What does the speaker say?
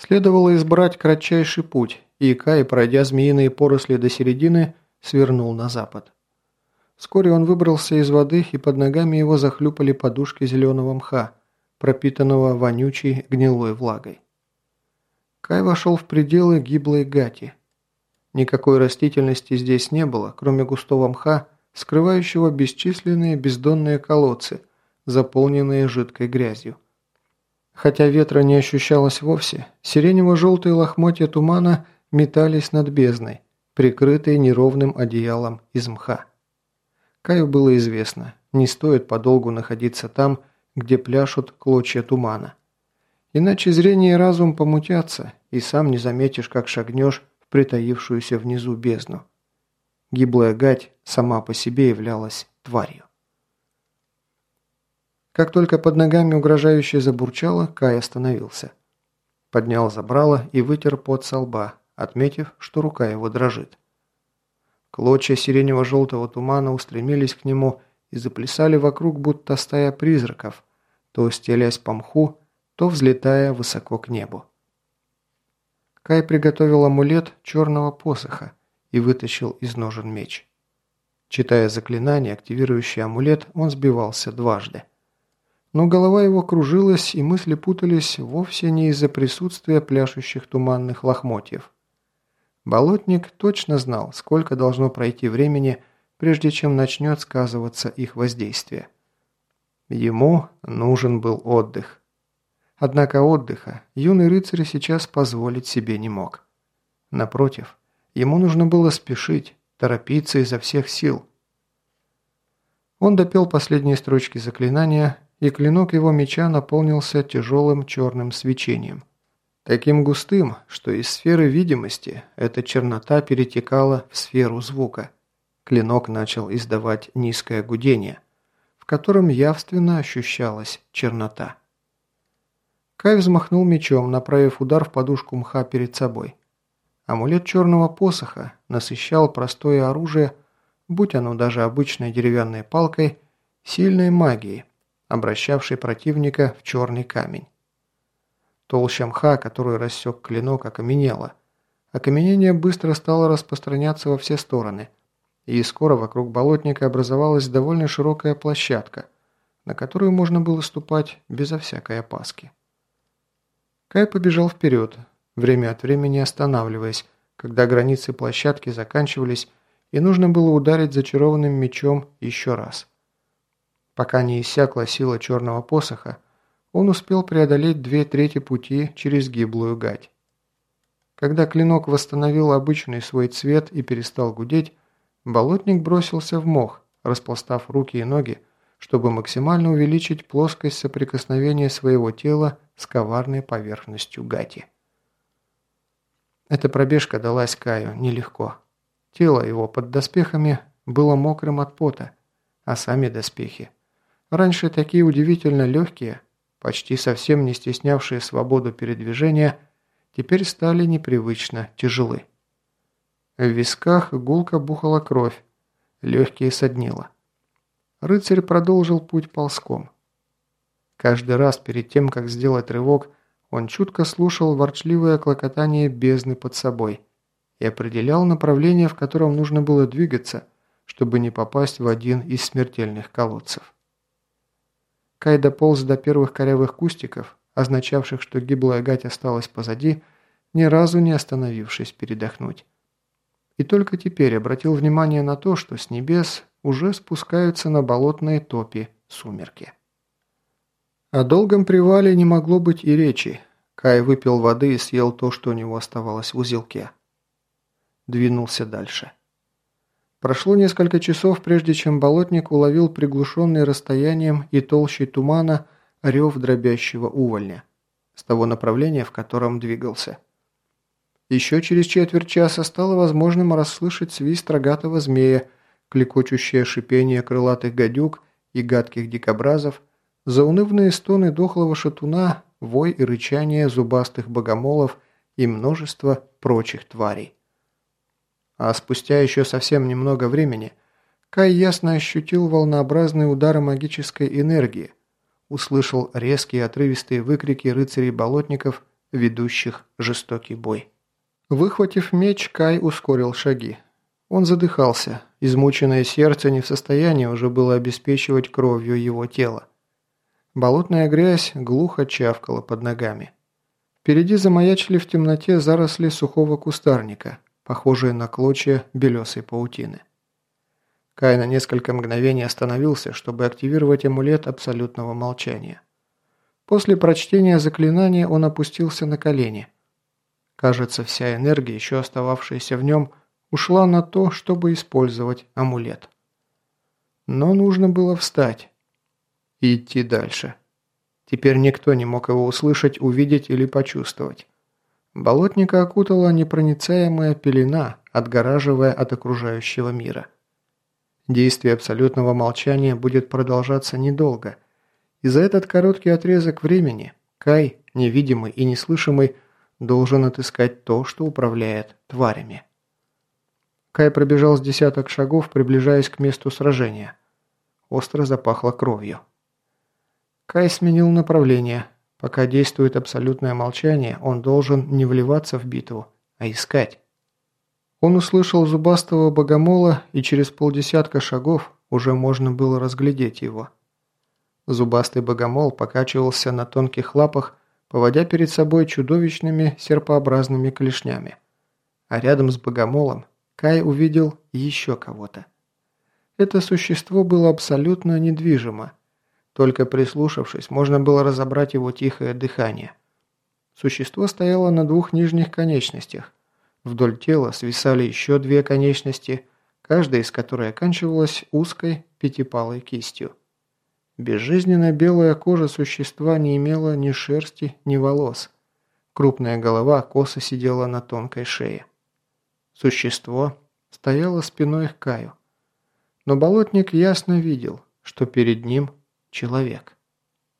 Следовало избрать кратчайший путь, и Кай, пройдя змеиные поросли до середины, свернул на запад. Вскоре он выбрался из воды, и под ногами его захлюпали подушки зеленого мха, пропитанного вонючей гнилой влагой. Кай вошел в пределы гиблой гати. Никакой растительности здесь не было, кроме густого мха, скрывающего бесчисленные бездонные колодцы, заполненные жидкой грязью. Хотя ветра не ощущалось вовсе, сиренево-желтые лохмотья тумана метались над бездной, прикрытые неровным одеялом из мха. Каю было известно, не стоит подолгу находиться там, где пляшут клочья тумана. Иначе зрение и разум помутятся, и сам не заметишь, как шагнешь в притаившуюся внизу бездну. Гиблая гать сама по себе являлась тварью. Как только под ногами угрожающе забурчало, Кай остановился. Поднял забрало и вытер пот со лба, отметив, что рука его дрожит. Клочья сиренево-желтого тумана устремились к нему и заплясали вокруг, будто стая призраков, то стелясь по мху, то взлетая высоко к небу. Кай приготовил амулет черного посоха и вытащил из ножен меч. Читая заклинание, активирующее амулет, он сбивался дважды. Но голова его кружилась, и мысли путались вовсе не из-за присутствия пляшущих туманных лохмотьев. Болотник точно знал, сколько должно пройти времени, прежде чем начнет сказываться их воздействие. Ему нужен был отдых. Однако отдыха юный рыцарь сейчас позволить себе не мог. Напротив, ему нужно было спешить, торопиться изо всех сил. Он допел последние строчки заклинания, и клинок его меча наполнился тяжелым черным свечением. Таким густым, что из сферы видимости эта чернота перетекала в сферу звука. Клинок начал издавать низкое гудение, в котором явственно ощущалась чернота. Кай взмахнул мечом, направив удар в подушку мха перед собой. Амулет черного посоха насыщал простое оружие, будь оно даже обычной деревянной палкой, сильной магией, обращавшей противника в черный камень. Толща мха, которую рассек клинок, окаменела. Окаменение быстро стало распространяться во все стороны, и скоро вокруг болотника образовалась довольно широкая площадка, на которую можно было ступать безо всякой опаски. Кай побежал вперед, время от времени останавливаясь, когда границы площадки заканчивались, и нужно было ударить зачарованным мечом еще раз. Пока не иссякла сила черного посоха, он успел преодолеть две трети пути через гиблую гать. Когда клинок восстановил обычный свой цвет и перестал гудеть, болотник бросился в мох, распластав руки и ноги, чтобы максимально увеличить плоскость соприкосновения своего тела с коварной поверхностью гати. Эта пробежка далась Каю нелегко. Тело его под доспехами было мокрым от пота, а сами доспехи. Раньше такие удивительно легкие – почти совсем не стеснявшие свободу передвижения, теперь стали непривычно тяжелы. В висках гулко бухала кровь, легкие соднило. Рыцарь продолжил путь ползком. Каждый раз перед тем, как сделать рывок, он чутко слушал ворчливое клокотание бездны под собой и определял направление, в котором нужно было двигаться, чтобы не попасть в один из смертельных колодцев. Кай дополз до первых корявых кустиков, означавших, что гиблая гать осталась позади, ни разу не остановившись передохнуть. И только теперь обратил внимание на то, что с небес уже спускаются на болотные топи сумерки. О долгом привале не могло быть и речи. Кай выпил воды и съел то, что у него оставалось в узелке. Двинулся дальше. Прошло несколько часов, прежде чем болотник уловил приглушенный расстоянием и толщей тумана рев дробящего увольня с того направления, в котором двигался. Еще через четверть часа стало возможным расслышать свист рогатого змея, клекочущее шипение крылатых гадюк и гадких дикобразов, заунывные стоны дохлого шатуна, вой и рычание зубастых богомолов и множество прочих тварей. А спустя еще совсем немного времени Кай ясно ощутил волнообразные удары магической энергии, услышал резкие отрывистые выкрики рыцарей-болотников ведущих жестокий бой. Выхватив меч, Кай ускорил шаги. Он задыхался, измученное сердце не в состоянии уже было обеспечивать кровью его тело. Болотная грязь глухо чавкала под ногами. Впереди замаячили в темноте заросли сухого кустарника, похожие на клочья белесой паутины. Кай на несколько мгновений остановился, чтобы активировать амулет абсолютного молчания. После прочтения заклинания он опустился на колени. Кажется, вся энергия, еще остававшаяся в нем, ушла на то, чтобы использовать амулет. Но нужно было встать и идти дальше. Теперь никто не мог его услышать, увидеть или почувствовать. Болотника окутала непроницаемая пелена, отгораживая от окружающего мира. Действие абсолютного молчания будет продолжаться недолго, и за этот короткий отрезок времени Кай, невидимый и неслышимый, должен отыскать то, что управляет тварями. Кай пробежал с десяток шагов, приближаясь к месту сражения. Остро запахло кровью. Кай сменил направление. Пока действует абсолютное молчание, он должен не вливаться в битву, а искать. Он услышал зубастого богомола, и через полдесятка шагов уже можно было разглядеть его. Зубастый богомол покачивался на тонких лапах, поводя перед собой чудовищными серпообразными клешнями. А рядом с богомолом Кай увидел еще кого-то. Это существо было абсолютно недвижимо. Только прислушавшись, можно было разобрать его тихое дыхание. Существо стояло на двух нижних конечностях, Вдоль тела свисали еще две конечности, каждая из которой оканчивалась узкой пятипалой кистью. Безжизненно белая кожа существа не имела ни шерсти, ни волос. Крупная голова косо сидела на тонкой шее. Существо стояло спиной к Каю. Но болотник ясно видел, что перед ним человек.